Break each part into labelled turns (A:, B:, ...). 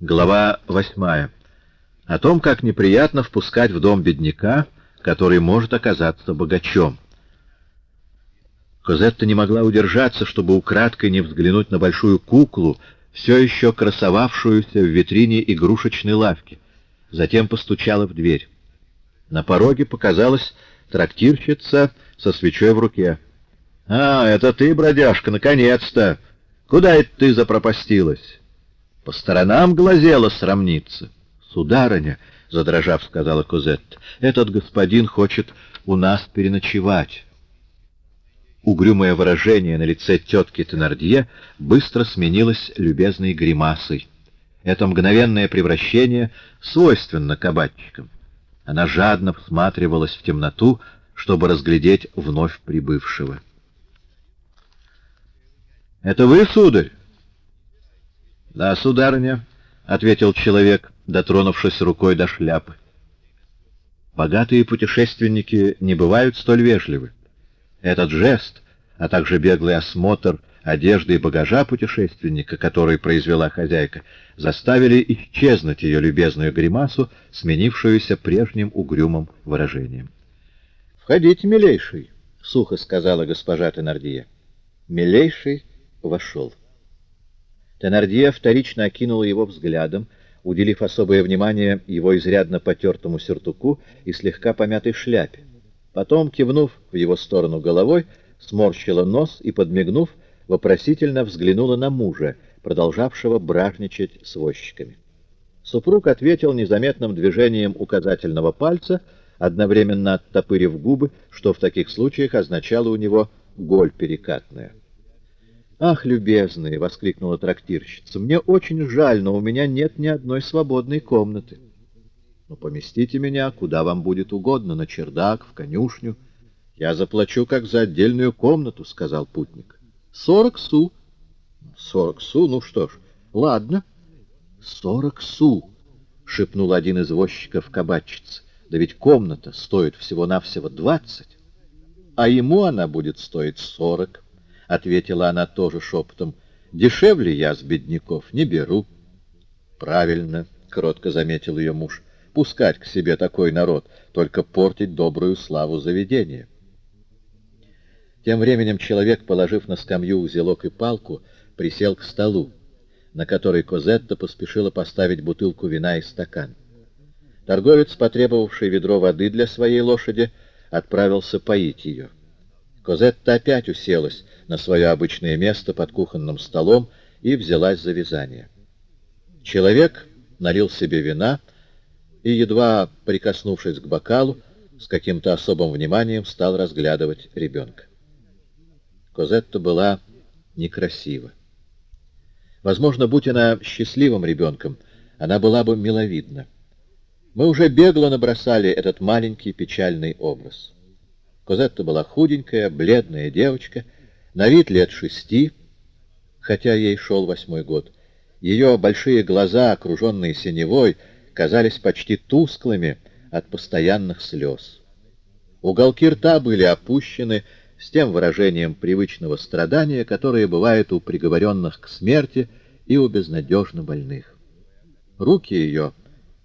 A: Глава восьмая. О том, как неприятно впускать в дом бедняка, который может оказаться богачом. Козетта не могла удержаться, чтобы украдкой не взглянуть на большую куклу, все еще красовавшуюся в витрине игрушечной лавки. Затем постучала в дверь. На пороге показалась трактирщица со свечой в руке. — А, это ты, бродяжка, наконец-то! Куда это ты запропастилась? По сторонам глазела срамниться. — Сударыня, — задрожав, сказала Козетта, — этот господин хочет у нас переночевать. Угрюмое выражение на лице тетки Тенардье быстро сменилось любезной гримасой. Это мгновенное превращение свойственно кабачикам. Она жадно всматривалась в темноту, чтобы разглядеть вновь прибывшего. — Это вы, сударь? — Да, сударыня, — ответил человек, дотронувшись рукой до шляпы. Богатые путешественники не бывают столь вежливы. Этот жест, а также беглый осмотр одежды и багажа путешественника, который произвела хозяйка, заставили исчезнуть ее любезную гримасу, сменившуюся прежним угрюмым выражением. — Входите, милейший, — сухо сказала госпожа Тенардия. Милейший вошел. Тенардье вторично окинула его взглядом, уделив особое внимание его изрядно потертому сюртуку и слегка помятой шляпе. Потом, кивнув в его сторону головой, сморщила нос и, подмигнув, вопросительно взглянула на мужа, продолжавшего бражничать с возчиками. Супруг ответил незаметным движением указательного пальца, одновременно оттопырив губы, что в таких случаях означало у него «голь перекатная». «Ах, любезные!» — воскликнула трактирщица. «Мне очень жаль, но у меня нет ни одной свободной комнаты». «Ну, поместите меня, куда вам будет угодно, на чердак, в конюшню. Я заплачу, как за отдельную комнату», — сказал путник. «Сорок су». «Сорок су? Ну что ж, ладно». «Сорок су», — шепнул один из возчиков кабачицы. «Да ведь комната стоит всего-навсего двадцать, а ему она будет стоить сорок» ответила она тоже шепотом. Дешевле я с бедняков не беру. Правильно, кротко заметил ее муж. Пускать к себе такой народ, только портить добрую славу заведения. Тем временем человек, положив на скамью узелок и палку, присел к столу, на который Козетта поспешила поставить бутылку вина и стакан. Торговец, потребовавший ведро воды для своей лошади, отправился поить ее. Козетта опять уселась на свое обычное место под кухонным столом и взялась за вязание. Человек налил себе вина и, едва прикоснувшись к бокалу, с каким-то особым вниманием стал разглядывать ребенка. Козетта была некрасива. Возможно, будь она счастливым ребенком, она была бы миловидна. Мы уже бегло набросали этот маленький печальный образ. Козетта была худенькая, бледная девочка, на вид лет шести, хотя ей шел восьмой год. Ее большие глаза, окруженные синевой, казались почти тусклыми от постоянных слез. Уголки рта были опущены с тем выражением привычного страдания, которое бывает у приговоренных к смерти и у безнадежно больных. Руки ее,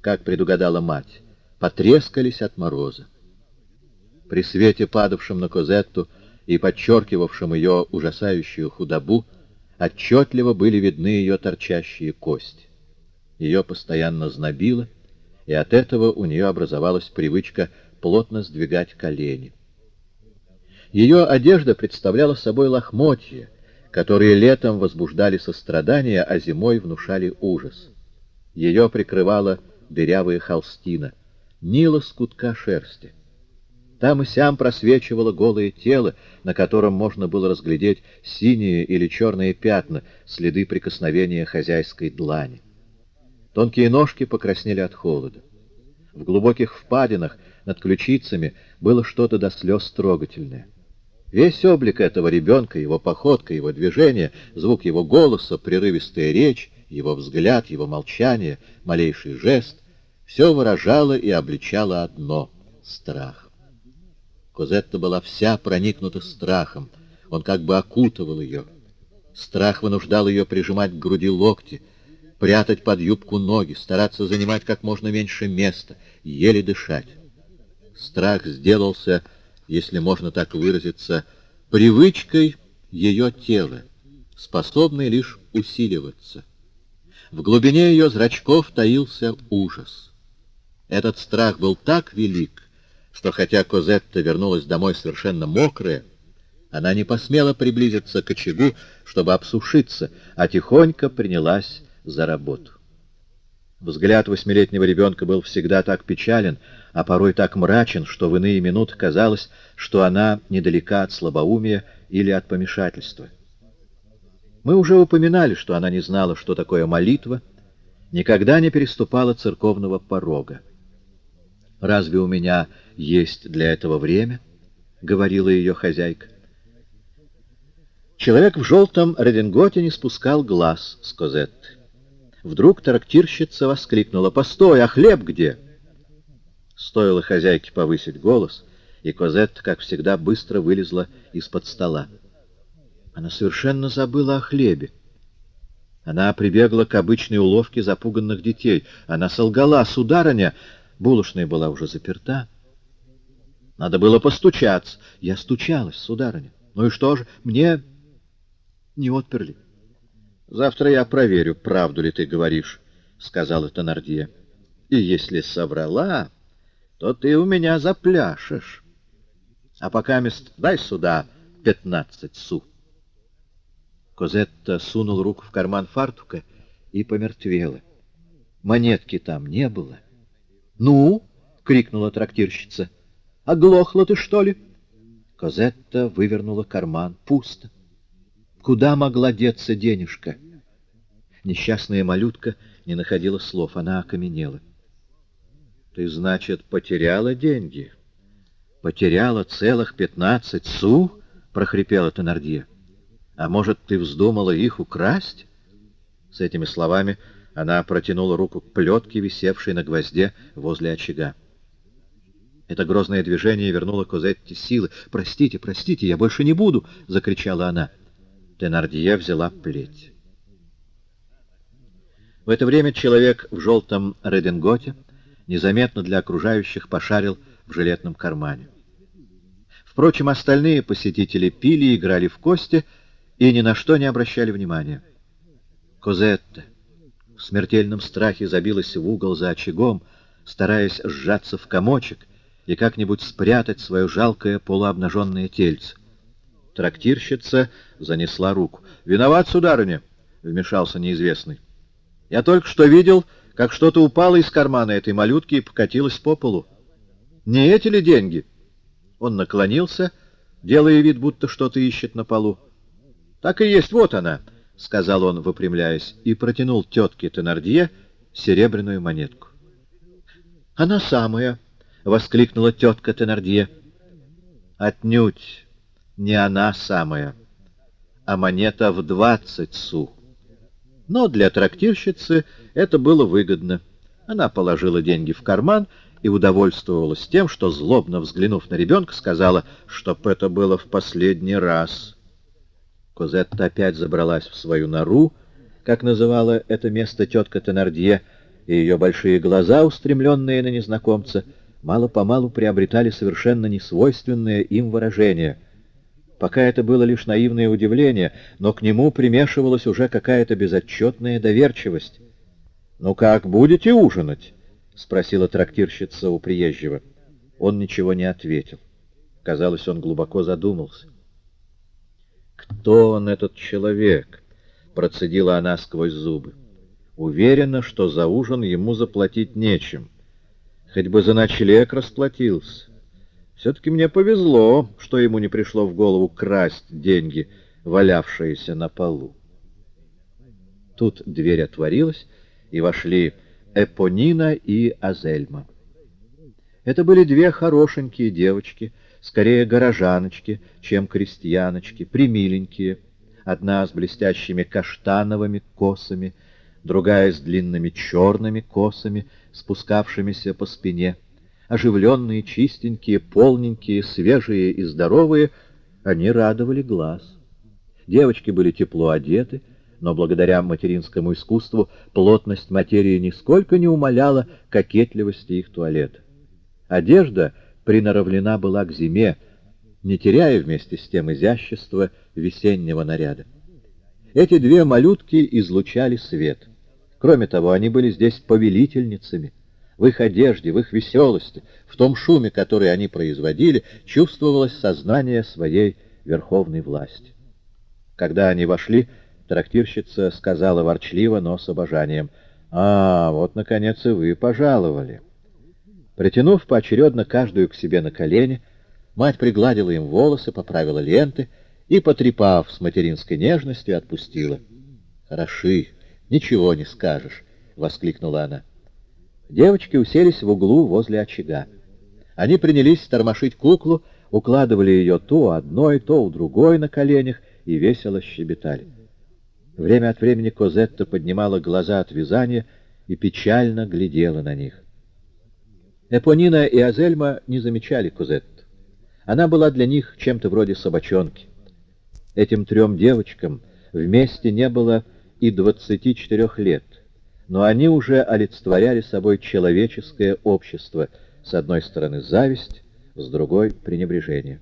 A: как предугадала мать, потрескались от мороза. При свете, падавшем на Козетту и подчеркивавшем ее ужасающую худобу, отчетливо были видны ее торчащие кости. Ее постоянно знобило, и от этого у нее образовалась привычка плотно сдвигать колени. Ее одежда представляла собой лохмотья, которые летом возбуждали сострадание, а зимой внушали ужас. Ее прикрывала дырявая холстина, ни лоскутка шерсти. Там и сям просвечивало голое тело, на котором можно было разглядеть синие или черные пятна, следы прикосновения хозяйской длани. Тонкие ножки покраснели от холода. В глубоких впадинах над ключицами было что-то до слез трогательное. Весь облик этого ребенка, его походка, его движение, звук его голоса, прерывистая речь, его взгляд, его молчание, малейший жест — все выражало и обличало одно — страх. Козетта была вся проникнута страхом. Он как бы окутывал ее. Страх вынуждал ее прижимать к груди локти, прятать под юбку ноги, стараться занимать как можно меньше места, еле дышать. Страх сделался, если можно так выразиться, привычкой ее тела, способной лишь усиливаться. В глубине ее зрачков таился ужас. Этот страх был так велик, что хотя Козетта вернулась домой совершенно мокрая, она не посмела приблизиться к очагу, чтобы обсушиться, а тихонько принялась за работу. Взгляд восьмилетнего ребенка был всегда так печален, а порой так мрачен, что в иные минуты казалось, что она недалека от слабоумия или от помешательства. Мы уже упоминали, что она не знала, что такое молитва, никогда не переступала церковного порога. «Разве у меня есть для этого время?» — говорила ее хозяйка. Человек в желтом рединготе не спускал глаз с Козетты. Вдруг трактирщица воскликнула. «Постой, а хлеб где?» Стоило хозяйке повысить голос, и Козетта, как всегда, быстро вылезла из-под стола. Она совершенно забыла о хлебе. Она прибегла к обычной уловке запуганных детей. Она солгала, сударыня, булочная была уже заперта. Надо было постучаться. Я стучалась, сударыня. Ну и что же, мне не отперли. Завтра я проверю, правду ли ты говоришь, — сказала Тонардье. И если соврала, то ты у меня запляшешь. А пока мест дай сюда пятнадцать су. Козетта сунул руку в карман фартука и помертвела. Монетки там не было. — Ну? — крикнула трактирщица. — Оглохла ты, что ли? Козетта вывернула карман. Пусто. Куда могла деться денежка? Несчастная малютка не находила слов, она окаменела. — Ты, значит, потеряла деньги? — Потеряла целых пятнадцать су? — прохрипела Теннердье. — А может, ты вздумала их украсть? С этими словами она протянула руку к плетке, висевшей на гвозде возле очага. Это грозное движение вернуло Козетте силы. «Простите, простите, я больше не буду!» — закричала она. Тенардье взяла плеть. В это время человек в желтом рединготе незаметно для окружающих пошарил в жилетном кармане. Впрочем, остальные посетители пили, играли в кости и ни на что не обращали внимания. Козетта в смертельном страхе забилась в угол за очагом, стараясь сжаться в комочек и как-нибудь спрятать свое жалкое полуобнаженное тельце. Трактирщица занесла руку. «Виноват, сударыня!» — вмешался неизвестный. «Я только что видел, как что-то упало из кармана этой малютки и покатилось по полу. Не эти ли деньги?» Он наклонился, делая вид, будто что-то ищет на полу. «Так и есть, вот она!» — сказал он, выпрямляясь, и протянул тетке Тенардье серебряную монетку. «Она самая!» — воскликнула тетка Тенардье. «Отнюдь!» не она самая, а монета в двадцать су. Но для трактирщицы это было выгодно. Она положила деньги в карман и удовольствовалась тем, что, злобно взглянув на ребенка, сказала, чтоб это было в последний раз. Козетта опять забралась в свою нору, как называла это место тетка Тенардье, и ее большие глаза, устремленные на незнакомца, мало-помалу приобретали совершенно несвойственное им выражение — Пока это было лишь наивное удивление, но к нему примешивалась уже какая-то безотчетная доверчивость. «Ну как, будете ужинать?» — спросила трактирщица у приезжего. Он ничего не ответил. Казалось, он глубоко задумался. «Кто он, этот человек?» — процедила она сквозь зубы. Уверена, что за ужин ему заплатить нечем. Хоть бы за ночлег расплатился. Все-таки мне повезло, что ему не пришло в голову красть деньги, валявшиеся на полу. Тут дверь отворилась, и вошли Эпонина и Азельма. Это были две хорошенькие девочки, скорее горожаночки, чем крестьяночки, примиленькие, одна с блестящими каштановыми косами, другая с длинными черными косами, спускавшимися по спине — оживленные, чистенькие, полненькие, свежие и здоровые, они радовали глаз. Девочки были тепло одеты, но благодаря материнскому искусству плотность материи нисколько не умаляла кокетливости их туалета. Одежда приноровлена была к зиме, не теряя вместе с тем изящества весеннего наряда. Эти две малютки излучали свет. Кроме того, они были здесь повелительницами. В их одежде, в их веселости, в том шуме, который они производили, чувствовалось сознание своей верховной власти. Когда они вошли, трактирщица сказала ворчливо, но с обожанием, «А, вот, наконец, и вы пожаловали». Притянув поочередно каждую к себе на колени, мать пригладила им волосы, поправила ленты и, потрепав с материнской нежностью, отпустила. «Хороши, ничего не скажешь», — воскликнула она. Девочки уселись в углу возле очага. Они принялись тормошить куклу, укладывали ее то одной, то у другой на коленях и весело щебетали. Время от времени Козетта поднимала глаза от вязания и печально глядела на них. Эпонина и Азельма не замечали Козетту. Она была для них чем-то вроде собачонки. Этим трем девочкам вместе не было и двадцати четырех лет, но они уже олицетворяли собой человеческое общество, с одной стороны зависть, с другой — пренебрежение.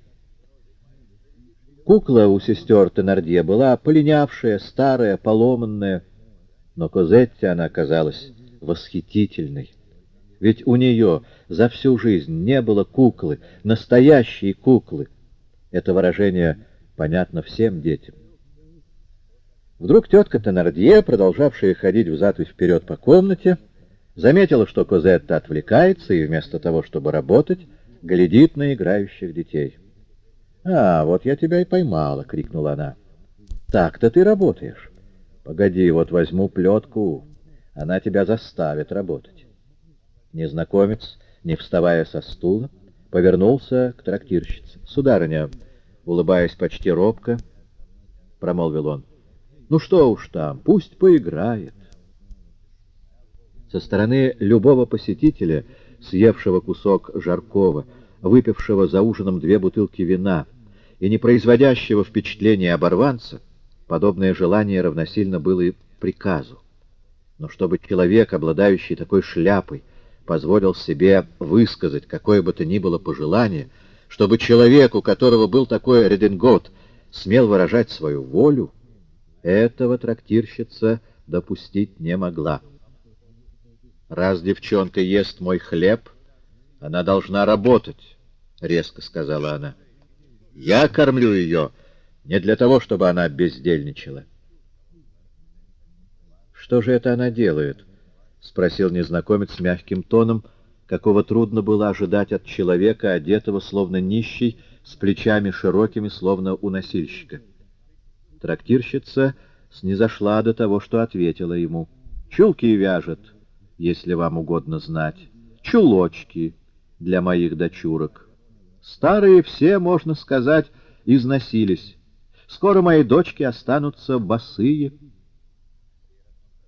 A: Кукла у сестер Тенардье была полинявшая, старая, поломанная, но Козетте она казалась восхитительной. Ведь у нее за всю жизнь не было куклы, настоящей куклы. Это выражение понятно всем детям. Вдруг тетка Тенардье, продолжавшая ходить взад и вперед по комнате, заметила, что Козетта отвлекается и вместо того, чтобы работать, глядит на играющих детей. «А, вот я тебя и поймала!» — крикнула она. «Так-то ты работаешь. Погоди, вот возьму плетку, она тебя заставит работать». Незнакомец, не вставая со стула, повернулся к трактирщице. «Сударыня», улыбаясь почти робко, промолвил он, «ну что уж там, пусть поиграет». Со стороны любого посетителя, съевшего кусок жаркого, выпившего за ужином две бутылки вина, и не производящего впечатления оборванца, подобное желание равносильно было и приказу. Но чтобы человек, обладающий такой шляпой, позволил себе высказать какое бы то ни было пожелание, чтобы человек, у которого был такой реденгот, смел выражать свою волю, этого трактирщица допустить не могла. «Раз девчонка ест мой хлеб, она должна работать», — резко сказала она. Я кормлю ее не для того, чтобы она бездельничала. «Что же это она делает?» — спросил незнакомец мягким тоном, какого трудно было ожидать от человека, одетого словно нищий, с плечами широкими, словно у носильщика. Трактирщица снизошла до того, что ответила ему. «Чулки вяжет, если вам угодно знать, чулочки для моих дочурок». Старые все, можно сказать, износились. Скоро мои дочки останутся босые.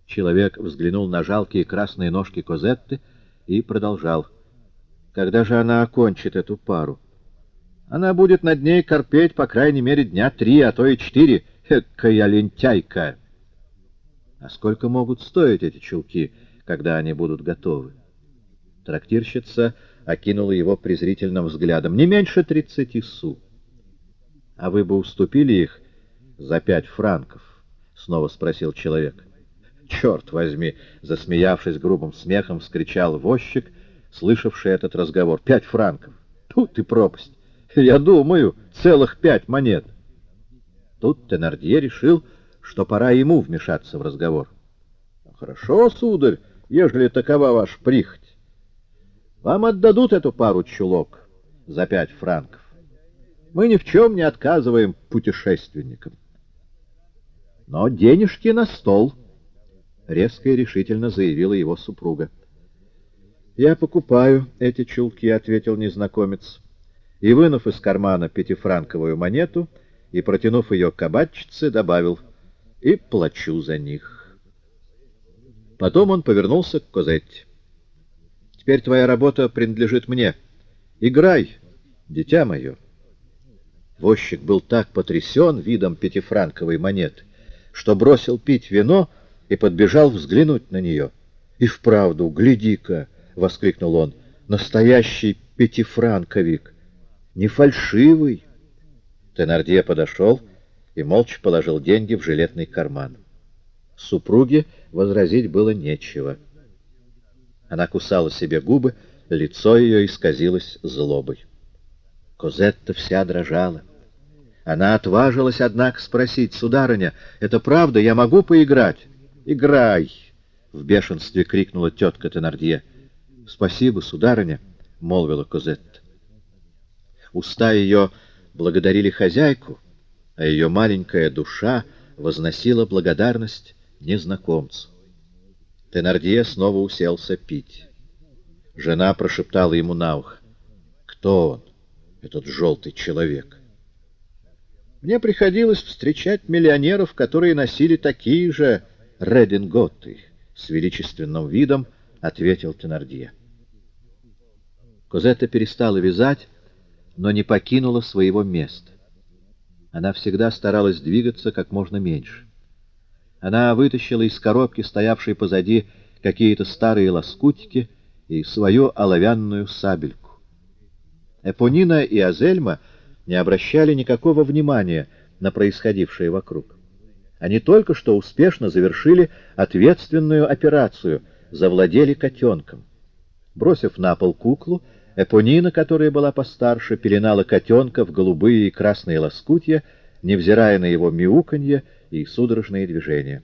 A: Человек взглянул на жалкие красные ножки Козетты и продолжал. Когда же она окончит эту пару? Она будет над ней корпеть, по крайней мере, дня три, а то и четыре. Экая лентяйка! А сколько могут стоить эти чулки, когда они будут готовы? Трактирщица окинула его презрительным взглядом. «Не меньше тридцати су». «А вы бы уступили их за пять франков?» — снова спросил человек. «Черт возьми!» — засмеявшись грубым смехом, вскричал возчик, слышавший этот разговор. «Пять франков! Тут и пропасть! Я думаю, целых пять монет!» Тут Тенардье решил, что пора ему вмешаться в разговор. «Хорошо, сударь, ежели такова ваш прихоть. Вам отдадут эту пару чулок за пять франков. Мы ни в чем не отказываем путешественникам. Но денежки на стол, — резко и решительно заявила его супруга. — Я покупаю эти чулки, — ответил незнакомец, и, вынув из кармана пятифранковую монету и протянув ее кабачице, добавил — и плачу за них. Потом он повернулся к Козетте. Теперь твоя работа принадлежит мне. Играй, дитя мое. Возчик был так потрясен видом пятифранковой монеты, что бросил пить вино и подбежал взглянуть на нее. «И вправду, гляди-ка!» — воскликнул он. «Настоящий пятифранковик! Не фальшивый!» Тенардье подошел и молча положил деньги в жилетный карман. Супруге возразить было нечего. Она кусала себе губы, лицо ее исказилось злобой. Козетта вся дрожала. Она отважилась, однако, спросить, «Сударыня, это правда? Я могу поиграть?» «Играй!» — в бешенстве крикнула тетка Тенардье. «Спасибо, сударыня!» — молвила Козетта. Уста ее благодарили хозяйку, а ее маленькая душа возносила благодарность незнакомцу. Тенардье снова уселся пить. Жена прошептала ему на ухо. «Кто он, этот желтый человек?» Мне приходилось встречать миллионеров, которые носили такие же рединготы, — с величественным видом ответил Тенардье. Козетта перестала вязать, но не покинула своего места. Она всегда старалась двигаться как можно меньше. Она вытащила из коробки, стоявшей позади, какие-то старые лоскутики и свою оловянную сабельку. Эпонина и Азельма не обращали никакого внимания на происходившее вокруг. Они только что успешно завершили ответственную операцию, завладели котенком. Бросив на пол куклу, Эпонина, которая была постарше, пеленала котенка в голубые и красные лоскутья, невзирая на его мяуканье и судорожные движения.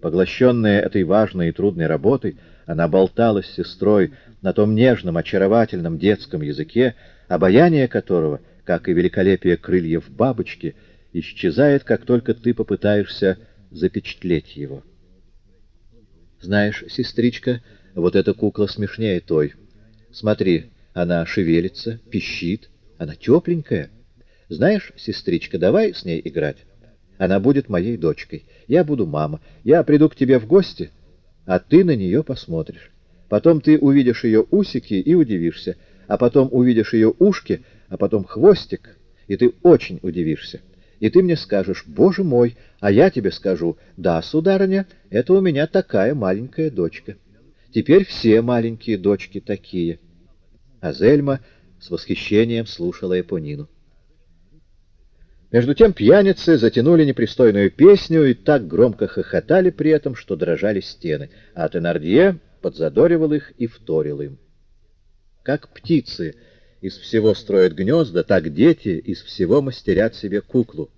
A: Поглощенная этой важной и трудной работой, она болтала с сестрой на том нежном, очаровательном детском языке, обаяние которого, как и великолепие крыльев бабочки, исчезает, как только ты попытаешься запечатлеть его. Знаешь, сестричка, вот эта кукла смешнее той. Смотри, она шевелится, пищит, она тепленькая. Знаешь, сестричка, давай с ней играть. Она будет моей дочкой. Я буду мама. Я приду к тебе в гости, а ты на нее посмотришь. Потом ты увидишь ее усики и удивишься, а потом увидишь ее ушки, а потом хвостик, и ты очень удивишься и ты мне скажешь, «Боже мой!» А я тебе скажу, «Да, сударыня, это у меня такая маленькая дочка». Теперь все маленькие дочки такие. А Зельма с восхищением слушала Эпонину. Между тем пьяницы затянули непристойную песню и так громко хохотали при этом, что дрожали стены, а Тенардье подзадоривал их и вторил им. Как птицы — из всего строят гнезда, так дети из всего мастерят себе куклу.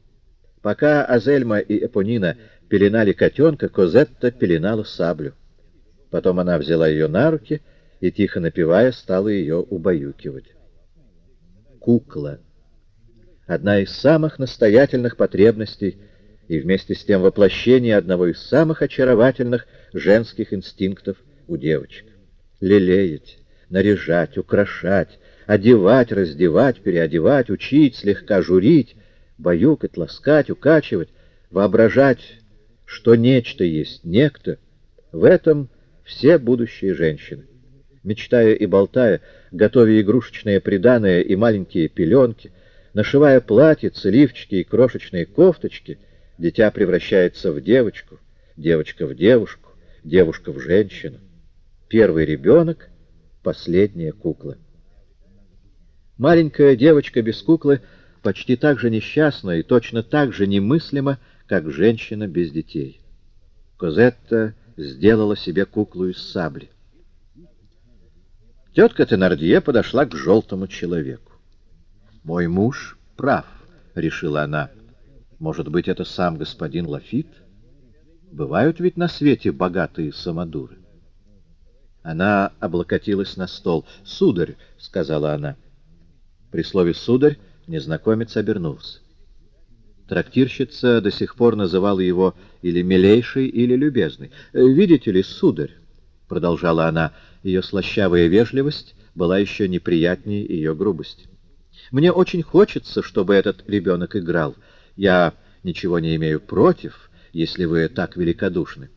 A: Пока Азельма и Эпонина пеленали котенка, Козетта пеленала саблю. Потом она взяла ее на руки и, тихо напевая, стала ее убаюкивать. Кукла. Одна из самых настоятельных потребностей и вместе с тем воплощение одного из самых очаровательных женских инстинктов у девочек. Лелеять, наряжать, украшать, одевать, раздевать, переодевать, учить, слегка журить, баюкать, ласкать, укачивать, воображать, что нечто есть некто. В этом все будущие женщины. Мечтая и болтая, готовя игрушечные приданое и маленькие пеленки, нашивая платья, лифчики и крошечные кофточки, дитя превращается в девочку, девочка в девушку, девушка в женщину. Первый ребенок — последняя кукла. Маленькая девочка без куклы почти так же несчастна и точно так же немыслима, как женщина без детей. Козетта сделала себе куклу из сабли. Тетка Тенардье подошла к желтому человеку. «Мой муж прав», — решила она. «Может быть, это сам господин Лафит? Бывают ведь на свете богатые самодуры». Она облокотилась на стол. «Сударь», — сказала она, — при слове «сударь» незнакомец обернулся. Трактирщица до сих пор называла его или «милейший», или «любезный». «Видите ли, сударь», — продолжала она, — ее слащавая вежливость была еще неприятнее ее грубости. «Мне очень хочется, чтобы этот ребенок играл. Я ничего не имею против, если вы так великодушны.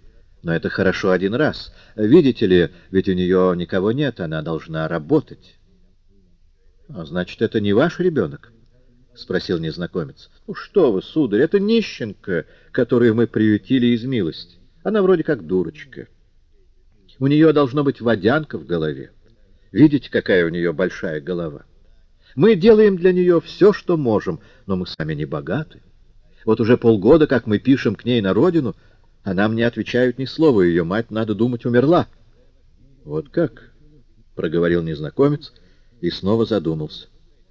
A: Но это хорошо один раз. Видите ли, ведь у нее никого нет, она должна работать». А значит, это не ваш ребенок? спросил незнакомец. — Ну что вы, сударь, это нищенка, которую мы приютили из милости. Она вроде как дурочка. У нее должно быть водянка в голове. Видите, какая у нее большая голова? Мы делаем для нее все, что можем, но мы сами не богаты. Вот уже полгода, как мы пишем к ней на родину, а нам не отвечают ни слова. Ее мать, надо думать, умерла. — Вот как? — проговорил незнакомец и снова задумался.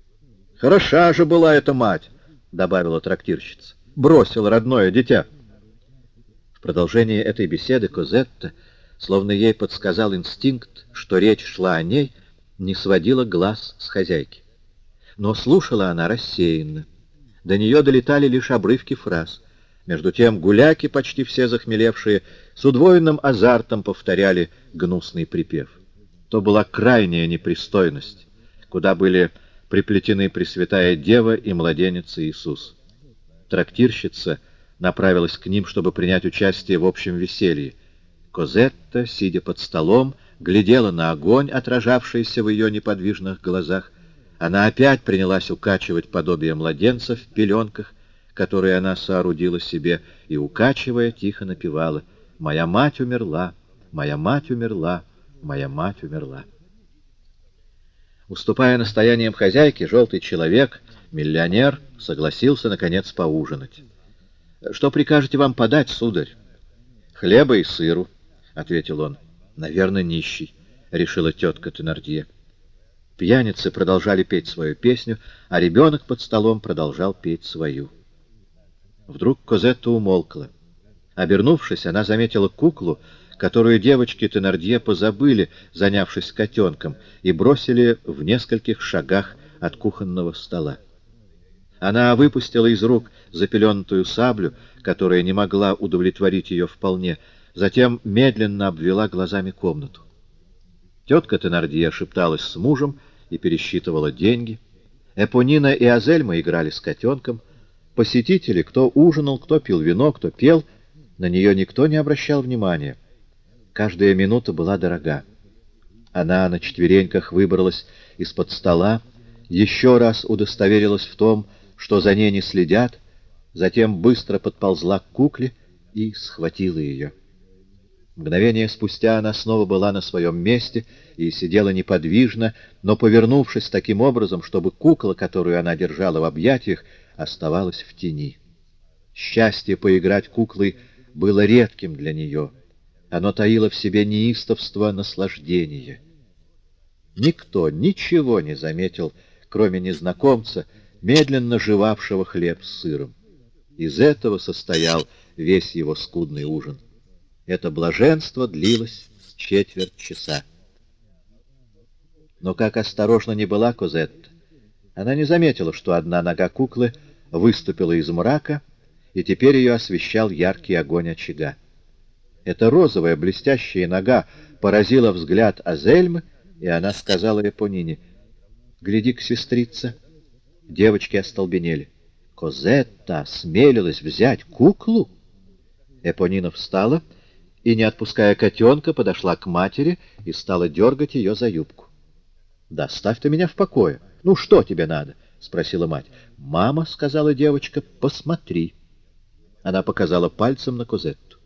A: — Хороша же была эта мать, — добавила трактирщица. — Бросила родное дитя. В продолжении этой беседы Козетта словно ей подсказал инстинкт, что речь шла о ней, не сводила глаз с хозяйки. Но слушала она рассеянно. До нее долетали лишь обрывки фраз. Между тем гуляки, почти все захмелевшие, с удвоенным азартом повторяли гнусный припев. То была крайняя непристойность, куда были приплетены Пресвятая Дева и младенец Иисус. Трактирщица направилась к ним, чтобы принять участие в общем веселье. Козетта, сидя под столом, глядела на огонь, отражавшийся в ее неподвижных глазах. Она опять принялась укачивать подобие младенца в пеленках, которые она соорудила себе, и, укачивая, тихо напевала «Моя мать умерла, моя мать умерла, моя мать умерла». Уступая настояниям хозяйки, желтый человек, миллионер, согласился, наконец, поужинать. «Что прикажете вам подать, сударь?» «Хлеба и сыру», — ответил он. «Наверное, нищий», — решила тетка Теннердье. Пьяницы продолжали петь свою песню, а ребенок под столом продолжал петь свою. Вдруг Козетта умолкла. Обернувшись, она заметила куклу, которую девочки Теннердье позабыли, занявшись котенком, и бросили в нескольких шагах от кухонного стола. Она выпустила из рук запеленутую саблю, которая не могла удовлетворить ее вполне, затем медленно обвела глазами комнату. Тетка Теннардье шепталась с мужем и пересчитывала деньги. Эпонина и Азельма играли с котенком. Посетители, кто ужинал, кто пил вино, кто пел, на нее никто не обращал внимания. Каждая минута была дорога. Она на четвереньках выбралась из-под стола, еще раз удостоверилась в том, что за ней не следят, затем быстро подползла к кукле и схватила ее. Мгновение спустя она снова была на своем месте и сидела неподвижно, но повернувшись таким образом, чтобы кукла, которую она держала в объятиях, оставалась в тени. Счастье поиграть куклой было редким для нее. Оно таило в себе неистовство наслаждения. Никто ничего не заметил, кроме незнакомца, медленно жевавшего хлеб с сыром. Из этого состоял весь его скудный ужин. Это блаженство длилось четверть часа. Но как осторожно не была Козетта, она не заметила, что одна нога куклы выступила из мрака, и теперь ее освещал яркий огонь очага. Эта розовая блестящая нога поразила взгляд Азельмы, и она сказала Японине, «Гляди-ка, сестрица!» Девочки остолбенели. Козетта смелилась взять куклу? Эпонина встала и, не отпуская котенка, подошла к матери и стала дергать ее за юбку. — Да оставь ты меня в покое. Ну, что тебе надо? — спросила мать. — Мама, — сказала девочка, — посмотри. Она показала пальцем на Козетту.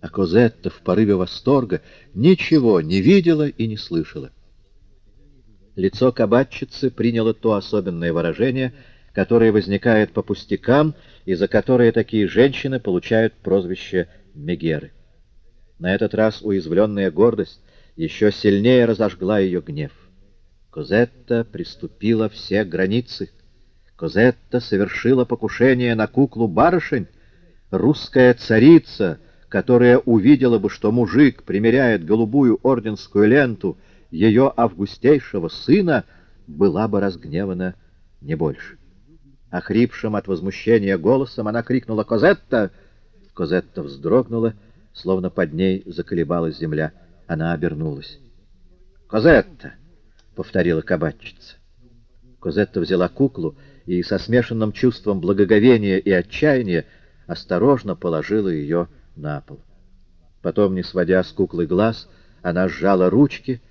A: А Козетта в порыве восторга ничего не видела и не слышала. Лицо кабачицы приняло то особенное выражение, которое возникает по пустякам и за которое такие женщины получают прозвище «мегеры». На этот раз уязвленная гордость еще сильнее разожгла ее гнев. Козетта приступила все границы. Козетта совершила покушение на куклу барышень. Русская царица, которая увидела бы, что мужик примеряет голубую орденскую ленту ее августейшего сына, была бы разгневана не больше. Охрипшим от возмущения голосом она крикнула «Козетта!». Козетта вздрогнула словно под ней заколебалась земля. Она обернулась. «Козетта!» — повторила кабачица. Козетта взяла куклу и со смешанным чувством благоговения и отчаяния осторожно положила ее на пол. Потом, не сводя с куклы глаз, она сжала ручки,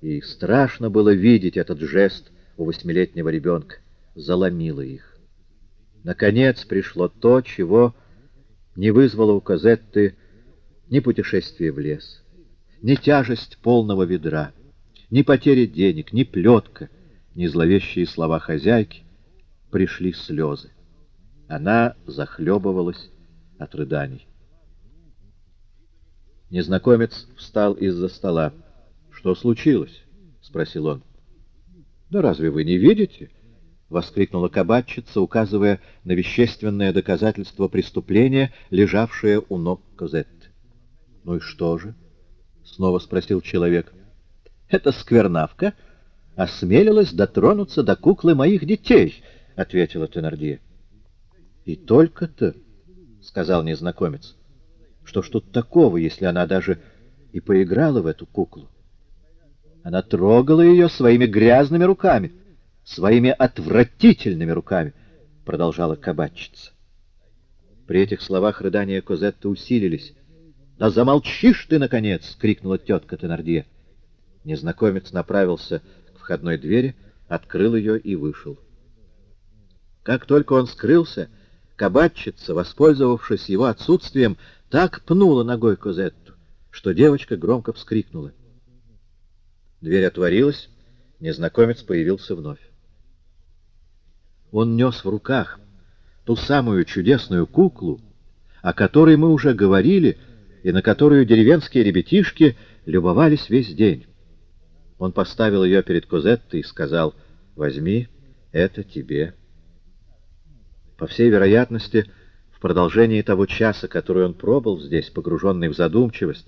A: и страшно было видеть этот жест у восьмилетнего ребенка, заломила их. Наконец пришло то, чего не вызвало у Казетты ни путешествие в лес, ни тяжесть полного ведра, ни потеря денег, ни плетка, ни зловещие слова хозяйки. Пришли слезы. Она захлебывалась от рыданий. Незнакомец встал из-за стола. «Что случилось?» — спросил он. «Да разве вы не видите?» — воскликнула кабачица, указывая на вещественное доказательство преступления, лежавшее у ног Козетты. «Ну и что же?» — снова спросил человек. «Это сквернавка осмелилась дотронуться до куклы моих детей», — ответила Теннердье. «И только-то», — сказал незнакомец, — «что ж тут такого, если она даже и поиграла в эту куклу? Она трогала ее своими грязными руками» своими отвратительными руками, — продолжала кабачица. При этих словах рыдания Козетты усилились. — Да замолчишь ты, наконец! — крикнула тетка Теннердье. Незнакомец направился к входной двери, открыл ее и вышел. Как только он скрылся, кабачица, воспользовавшись его отсутствием, так пнула ногой Козетту, что девочка громко вскрикнула. Дверь отворилась, незнакомец появился вновь. Он нес в руках ту самую чудесную куклу, о которой мы уже говорили и на которую деревенские ребятишки любовались весь день. Он поставил ее перед Козеттой и сказал, «Возьми, это тебе». По всей вероятности, в продолжении того часа, который он пробыл здесь, погруженный в задумчивость,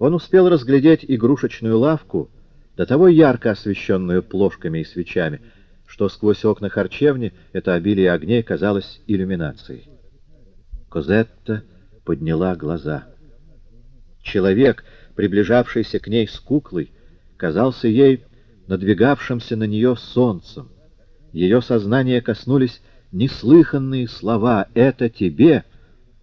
A: он успел разглядеть игрушечную лавку, до того ярко освещенную плошками и свечами, что сквозь окна харчевни это обилие огней казалось иллюминацией. Козетта подняла глаза. Человек, приближавшийся к ней с куклой, казался ей надвигавшимся на нее солнцем. Ее сознание коснулись неслыханные слова «это тебе».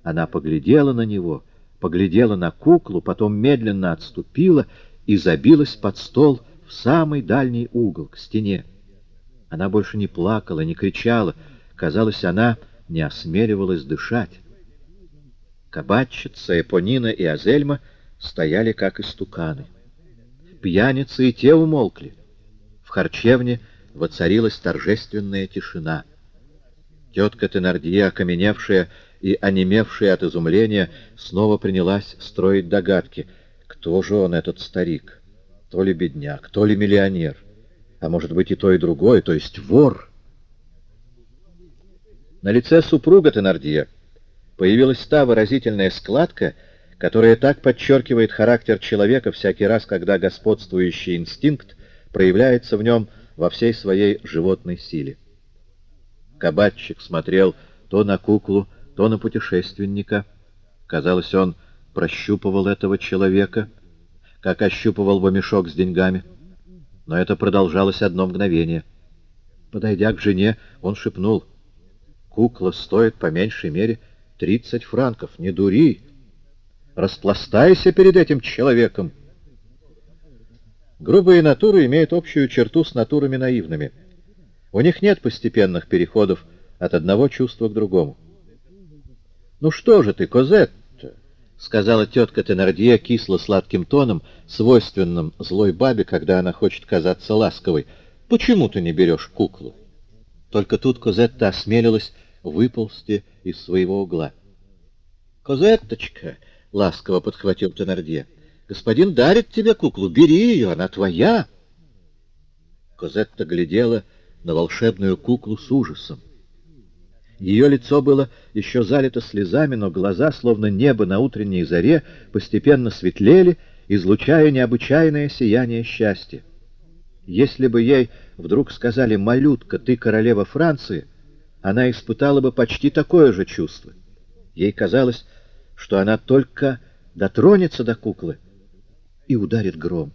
A: Она поглядела на него, поглядела на куклу, потом медленно отступила и забилась под стол в самый дальний угол, к стене. Она больше не плакала, не кричала. Казалось, она не осмеливалась дышать. Кабачица, Эпонина и Азельма стояли как истуканы. Пьяницы и те умолкли. В харчевне воцарилась торжественная тишина. Тетка Тенардье, окаменевшая и онемевшая от изумления, снова принялась строить догадки. Кто же он, этот старик? То ли бедняк, то ли миллионер? а может быть и то, и другое, то есть вор. На лице супруга Тенардье появилась та выразительная складка, которая так подчеркивает характер человека всякий раз, когда господствующий инстинкт проявляется в нем во всей своей животной силе. Кабатчик смотрел то на куклу, то на путешественника. Казалось, он прощупывал этого человека, как ощупывал бы мешок с деньгами но это продолжалось одно мгновение. Подойдя к жене, он шепнул, «Кукла стоит по меньшей мере тридцать франков, не дури! Распластайся перед этим человеком!» Грубые натуры имеют общую черту с натурами наивными. У них нет постепенных переходов от одного чувства к другому. «Ну что же ты, Козет?» — сказала тетка Тенардье кисло-сладким тоном, свойственным злой бабе, когда она хочет казаться ласковой. — Почему ты не берешь куклу? Только тут Козетта осмелилась выползти из своего угла. — Козетточка! — ласково подхватил Тенардье. — Господин дарит тебе куклу, бери ее, она твоя! Козетта глядела на волшебную куклу с ужасом. Ее лицо было еще залито слезами, но глаза, словно небо на утренней заре, постепенно светлели, излучая необычайное сияние счастья. Если бы ей вдруг сказали «Малютка, ты королева Франции», она испытала бы почти такое же чувство. Ей казалось, что она только дотронется до куклы и ударит гром.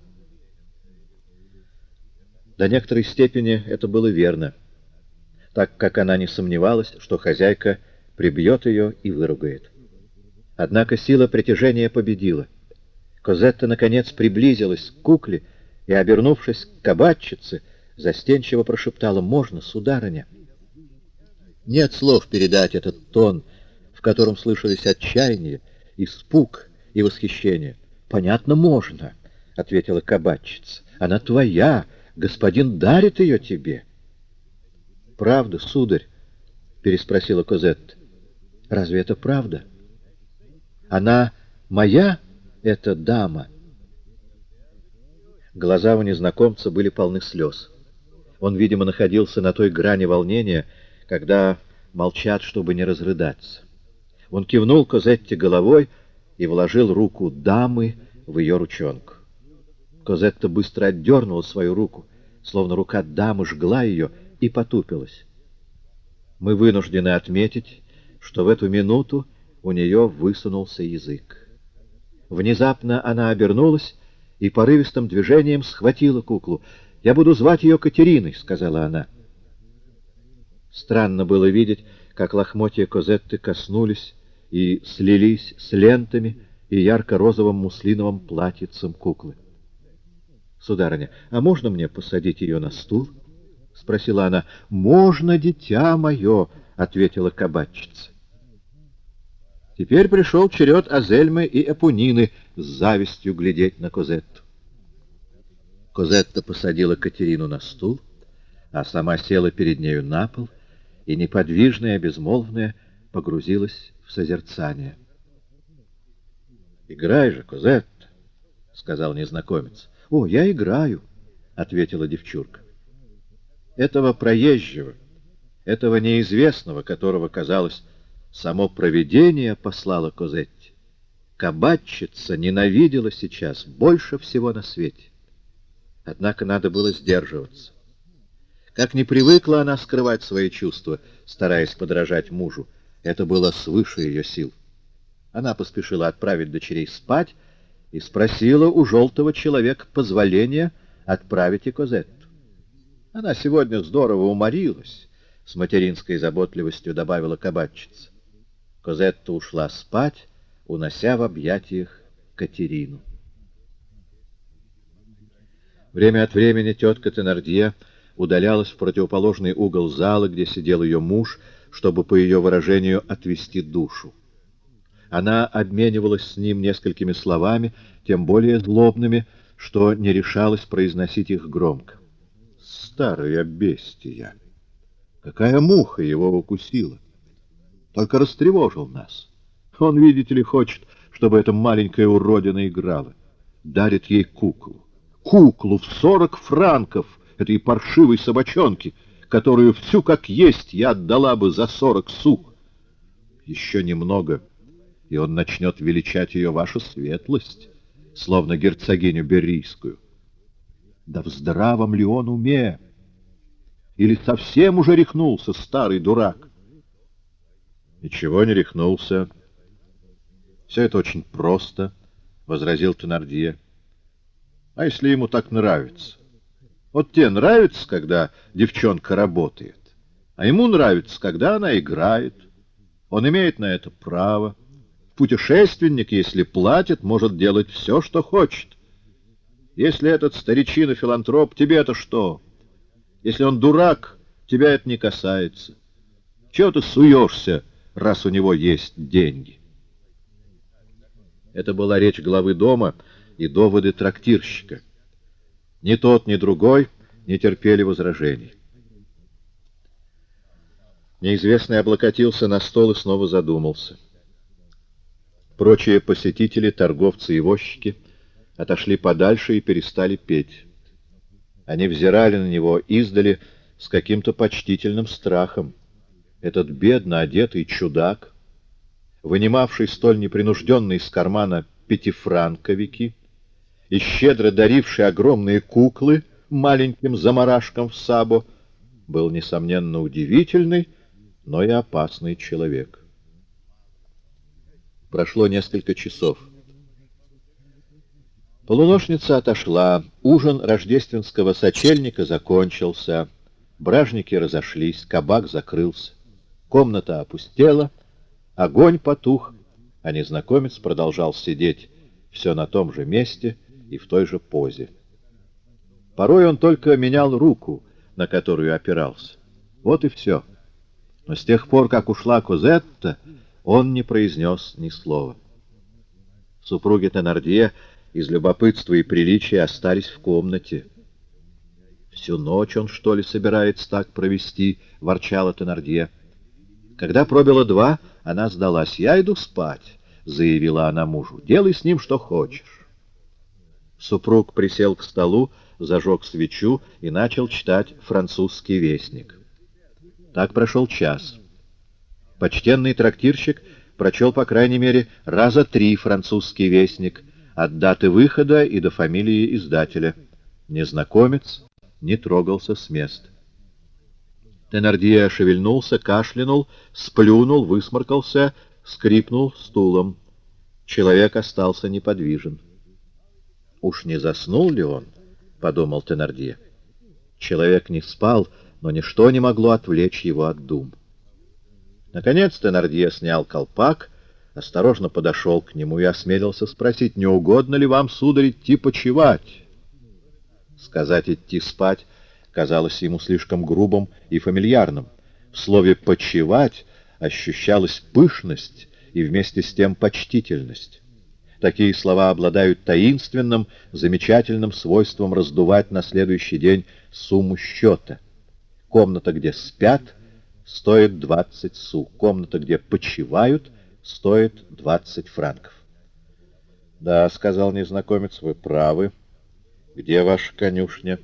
A: До некоторой степени это было верно так как она не сомневалась, что хозяйка прибьет ее и выругает. Однако сила притяжения победила. Козетта, наконец, приблизилась к кукле и, обернувшись к кабачице, застенчиво прошептала «Можно, сударыня?» Нет слов передать этот тон, в котором слышались отчаяние, испуг и восхищение. «Понятно, можно», — ответила кабачица. «Она твоя, господин дарит ее тебе». «Правда, сударь?» — переспросила Козетта. «Разве это правда? Она моя, эта дама?» Глаза у незнакомца были полны слез. Он, видимо, находился на той грани волнения, когда молчат, чтобы не разрыдаться. Он кивнул Козетте головой и вложил руку дамы в ее ручонку. Козетта быстро отдернула свою руку, словно рука дамы жгла ее, и потупилась. Мы вынуждены отметить, что в эту минуту у нее высунулся язык. Внезапно она обернулась и порывистым движением схватила куклу. «Я буду звать ее Катериной», — сказала она. Странно было видеть, как лохмотья Козетты коснулись и слились с лентами и ярко-розовым муслиновым платьицем куклы. «Сударыня, а можно мне посадить ее на стул?» — спросила она. «Можно, дитя мое», — ответила кабачица. Теперь пришел черед Азельмы и Эпунины с завистью глядеть на Козетту. Козетта посадила Катерину на стул, а сама села перед нею на пол и, неподвижная, безмолвная, погрузилась в созерцание. «Играй же, Козетта», — сказал незнакомец. «О, я играю», — ответила девчурка. Этого проезжего, этого неизвестного, которого, казалось, Само провидение послало Козетти. Кабачица ненавидела сейчас больше всего на свете. Однако надо было сдерживаться. Как не привыкла она скрывать свои чувства, стараясь подражать мужу, это было свыше ее сил. Она поспешила отправить дочерей спать и спросила у желтого человека позволения отправить и Козетту. Она сегодня здорово уморилась, — с материнской заботливостью добавила кабачица. Козетта ушла спать, унося в объятиях Катерину. Время от времени тетка Тенардье удалялась в противоположный угол зала, где сидел ее муж, чтобы, по ее выражению, отвести душу. Она обменивалась с ним несколькими словами, тем более злобными, что не решалась произносить их громко. «Старая бестия! Какая муха его укусила! только растревожил нас. Он, видите ли, хочет, чтобы эта маленькая уродина играла. Дарит ей куклу. Куклу в сорок франков этой паршивой собачонки, которую всю как есть я отдала бы за сорок су. Еще немного, и он начнет величать ее ваша светлость, словно герцогиню Берийскую. Да в здравом ли он уме? Или совсем уже рехнулся старый дурак? Ничего не рехнулся. Все это очень просто, — возразил Тенардье. А если ему так нравится? Вот тебе нравится, когда девчонка работает, а ему нравится, когда она играет. Он имеет на это право. Путешественник, если платит, может делать все, что хочет. Если этот старичина-филантроп, тебе это что? Если он дурак, тебя это не касается. Чего ты суешься? раз у него есть деньги. Это была речь главы дома и доводы трактирщика. Ни тот, ни другой не терпели возражений. Неизвестный облокотился на стол и снова задумался. Прочие посетители, торговцы и возчики отошли подальше и перестали петь. Они взирали на него издали с каким-то почтительным страхом этот бедно одетый чудак, вынимавший столь непринужденно из кармана пятифранковики и щедро даривший огромные куклы маленьким заморашкам в сабо, был, несомненно, удивительный, но и опасный человек. Прошло несколько часов. Полуношница отошла, ужин рождественского сочельника закончился, бражники разошлись, кабак закрылся. Комната опустела, огонь потух, а незнакомец продолжал сидеть все на том же месте и в той же позе. Порой он только менял руку, на которую опирался. Вот и все. Но с тех пор, как ушла Козетта, он не произнес ни слова. Супруги Теннердье из любопытства и приличия остались в комнате. «Всю ночь он, что ли, собирается так провести?» — ворчала Теннердье. Когда пробило два, она сдалась. «Я иду спать», — заявила она мужу. «Делай с ним, что хочешь». Супруг присел к столу, зажег свечу и начал читать французский вестник. Так прошел час. Почтенный трактирщик прочел, по крайней мере, раза три французский вестник, от даты выхода и до фамилии издателя. Незнакомец не трогался с места. Теннердье шевельнулся, кашлянул, сплюнул, высморкался, скрипнул стулом. Человек остался неподвижен. «Уж не заснул ли он?» — подумал Теннердье. Человек не спал, но ничто не могло отвлечь его от дум. Наконец Теннердье снял колпак, осторожно подошел к нему и осмелился спросить, не угодно ли вам, сударь, идти почевать? Сказать «идти спать» казалось ему слишком грубым и фамильярным. В слове «почевать» ощущалась пышность и вместе с тем почтительность. Такие слова обладают таинственным, замечательным свойством раздувать на следующий день сумму счета. Комната, где спят, стоит 20 су. Комната, где почивают, стоит 20 франков. «Да», — сказал незнакомец, — «вы правы. Где ваша конюшня?»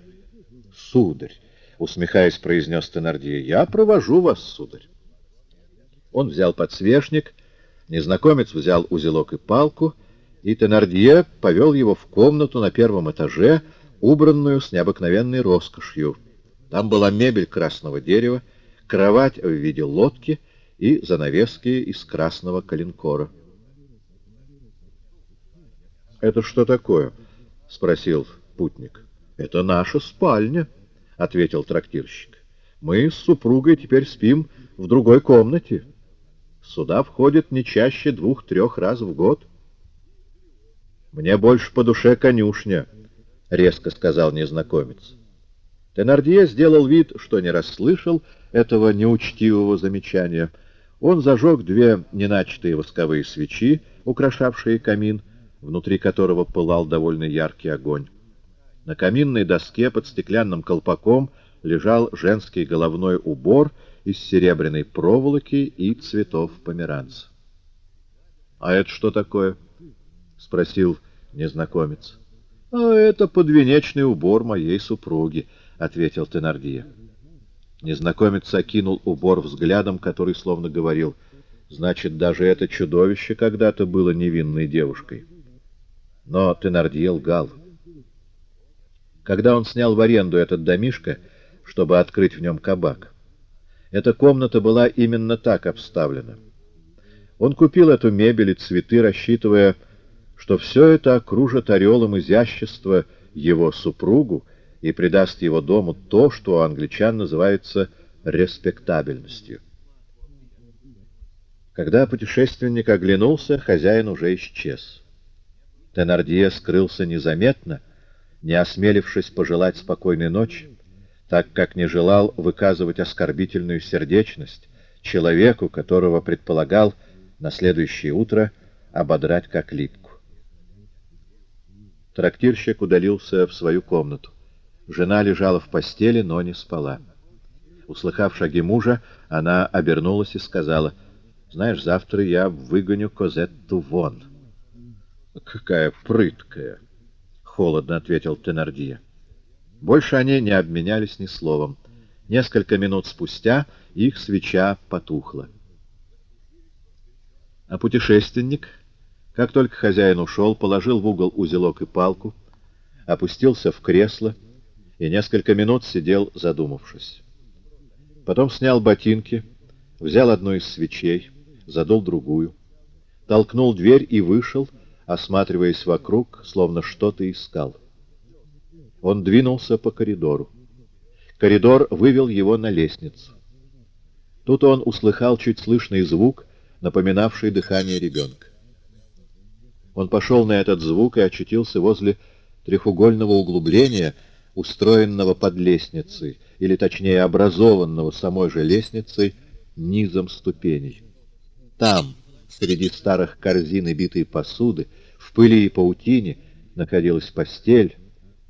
A: «Сударь», — усмехаясь, произнес Теннердье, — «я провожу вас, сударь». Он взял подсвечник, незнакомец взял узелок и палку — и Тенардье повел его в комнату на первом этаже, убранную с необыкновенной роскошью. Там была мебель красного дерева, кровать в виде лодки и занавески из красного калинкора. «Это что такое?» — спросил путник. «Это наша спальня», — ответил трактирщик. «Мы с супругой теперь спим в другой комнате. Сюда входит не чаще двух-трех раз в год». «Мне больше по душе конюшня», — резко сказал незнакомец. Тенардье сделал вид, что не расслышал этого неучтивого замечания. Он зажег две неначатые восковые свечи, украшавшие камин, внутри которого пылал довольно яркий огонь. На каминной доске под стеклянным колпаком лежал женский головной убор из серебряной проволоки и цветов померанца. «А это что такое?» — спросил незнакомец. — А это подвенечный убор моей супруги, — ответил Тенардия. Незнакомец окинул убор взглядом, который словно говорил, — значит, даже это чудовище когда-то было невинной девушкой. Но Тенардия лгал. Когда он снял в аренду этот домишко, чтобы открыть в нем кабак, эта комната была именно так обставлена. Он купил эту мебель и цветы, рассчитывая, что все это окружит орелом изящества его супругу и придаст его дому то, что у англичан называется респектабельностью. Когда путешественник оглянулся, хозяин уже исчез. Тенардье скрылся незаметно, не осмелившись пожелать спокойной ночи, так как не желал выказывать оскорбительную сердечность человеку, которого предполагал на следующее утро ободрать как липку. Трактирщик удалился в свою комнату. Жена лежала в постели, но не спала. Услыхав шаги мужа, она обернулась и сказала, «Знаешь, завтра я выгоню Козетту вон». «Какая прыткая!» — холодно ответил Тенардия. Больше они не обменялись ни словом. Несколько минут спустя их свеча потухла. А путешественник как только хозяин ушел, положил в угол узелок и палку, опустился в кресло и несколько минут сидел, задумавшись. Потом снял ботинки, взял одну из свечей, задул другую, толкнул дверь и вышел, осматриваясь вокруг, словно что-то искал. Он двинулся по коридору. Коридор вывел его на лестницу. Тут он услыхал чуть слышный звук, напоминавший дыхание ребенка. Он пошел на этот звук и очутился возле трехугольного углубления, устроенного под лестницей, или точнее образованного самой же лестницей низом ступеней. Там, среди старых корзин и битой посуды, в пыли и паутине, находилась постель,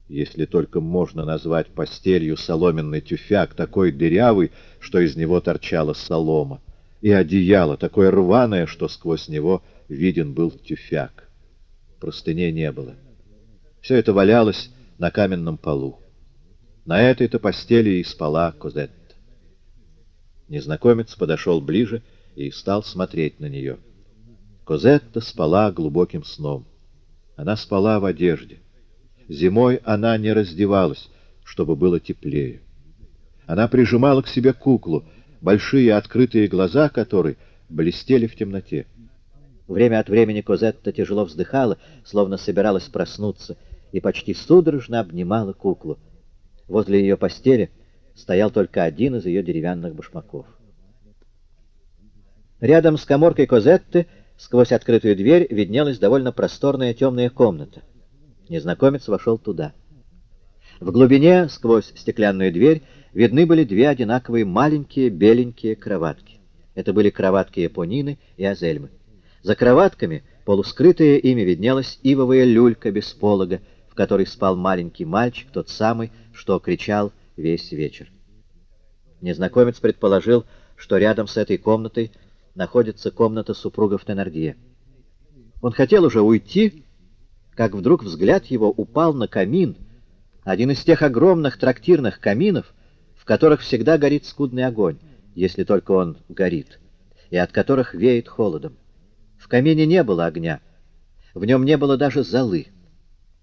A: если только можно назвать постелью соломенный тюфяк, такой дырявый, что из него торчала солома, и одеяло, такое рваное, что сквозь него виден был тюфяк. Простыней не было. Все это валялось на каменном полу. На этой-то постели и спала Козетта. Незнакомец подошел ближе и стал смотреть на нее. Козетта спала глубоким сном. Она спала в одежде. Зимой она не раздевалась, чтобы было теплее. Она прижимала к себе куклу, большие открытые глаза которой блестели в темноте. Время от времени Козетта тяжело вздыхала, словно собиралась проснуться, и почти судорожно обнимала куклу. Возле ее постели стоял только один из ее деревянных башмаков. Рядом с коморкой Козетты сквозь открытую дверь виднелась довольно просторная темная комната. Незнакомец вошел туда. В глубине, сквозь стеклянную дверь, видны были две одинаковые маленькие беленькие кроватки. Это были кроватки Эпонины и Азельмы. За кроватками, полускрытая ими, виднелась ивовая люлька без полога, в которой спал маленький мальчик, тот самый, что кричал весь вечер. Незнакомец предположил, что рядом с этой комнатой находится комната супругов Теннердье. Он хотел уже уйти, как вдруг взгляд его упал на камин, один из тех огромных трактирных каминов, в которых всегда горит скудный огонь, если только он горит, и от которых веет холодом. В камине не было огня, в нем не было даже золы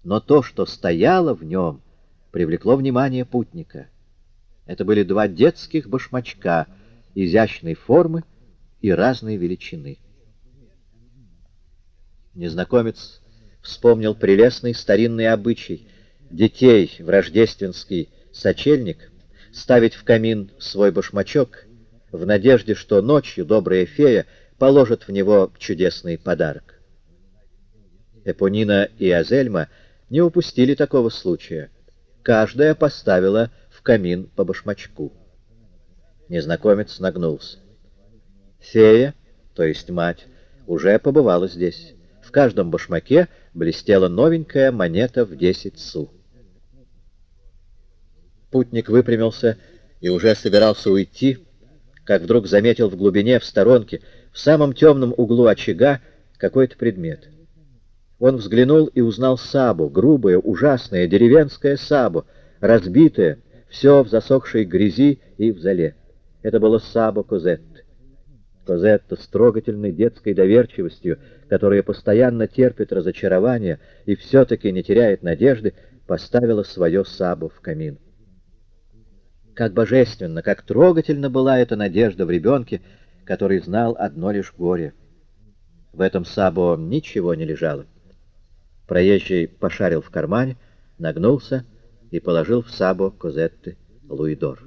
A: но то, что стояло в нем, привлекло внимание путника. Это были два детских башмачка изящной формы и разной величины. Незнакомец вспомнил прелестный старинный обычай детей в рождественский сочельник ставить в камин свой башмачок в надежде, что ночью добрая фея положит в него чудесный подарок. Эпонина и Азельма — не упустили такого случая. Каждая поставила в камин по башмачку. Незнакомец нагнулся. Фея, то есть мать, уже побывала здесь. В каждом башмаке блестела новенькая монета в десять су. Путник выпрямился и уже собирался уйти, как вдруг заметил в глубине, в сторонке, в самом темном углу очага, какой-то предмет — он взглянул и узнал сабу, грубое, ужасное, деревенское сабу, разбитое, все в засохшей грязи и в зале. Это было сабо Козетты. Козетта с трогательной детской доверчивостью, которая постоянно терпит разочарование и все-таки не теряет надежды, поставила свое сабу в камин. Как божественно, как трогательно была эта надежда в ребенке, который знал одно лишь горе. В этом сабо ничего не лежало. Проезжий пошарил в кармане, нагнулся и положил в сабо Козетты Луидор.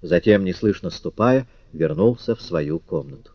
A: Затем, неслышно ступая, вернулся в свою комнату.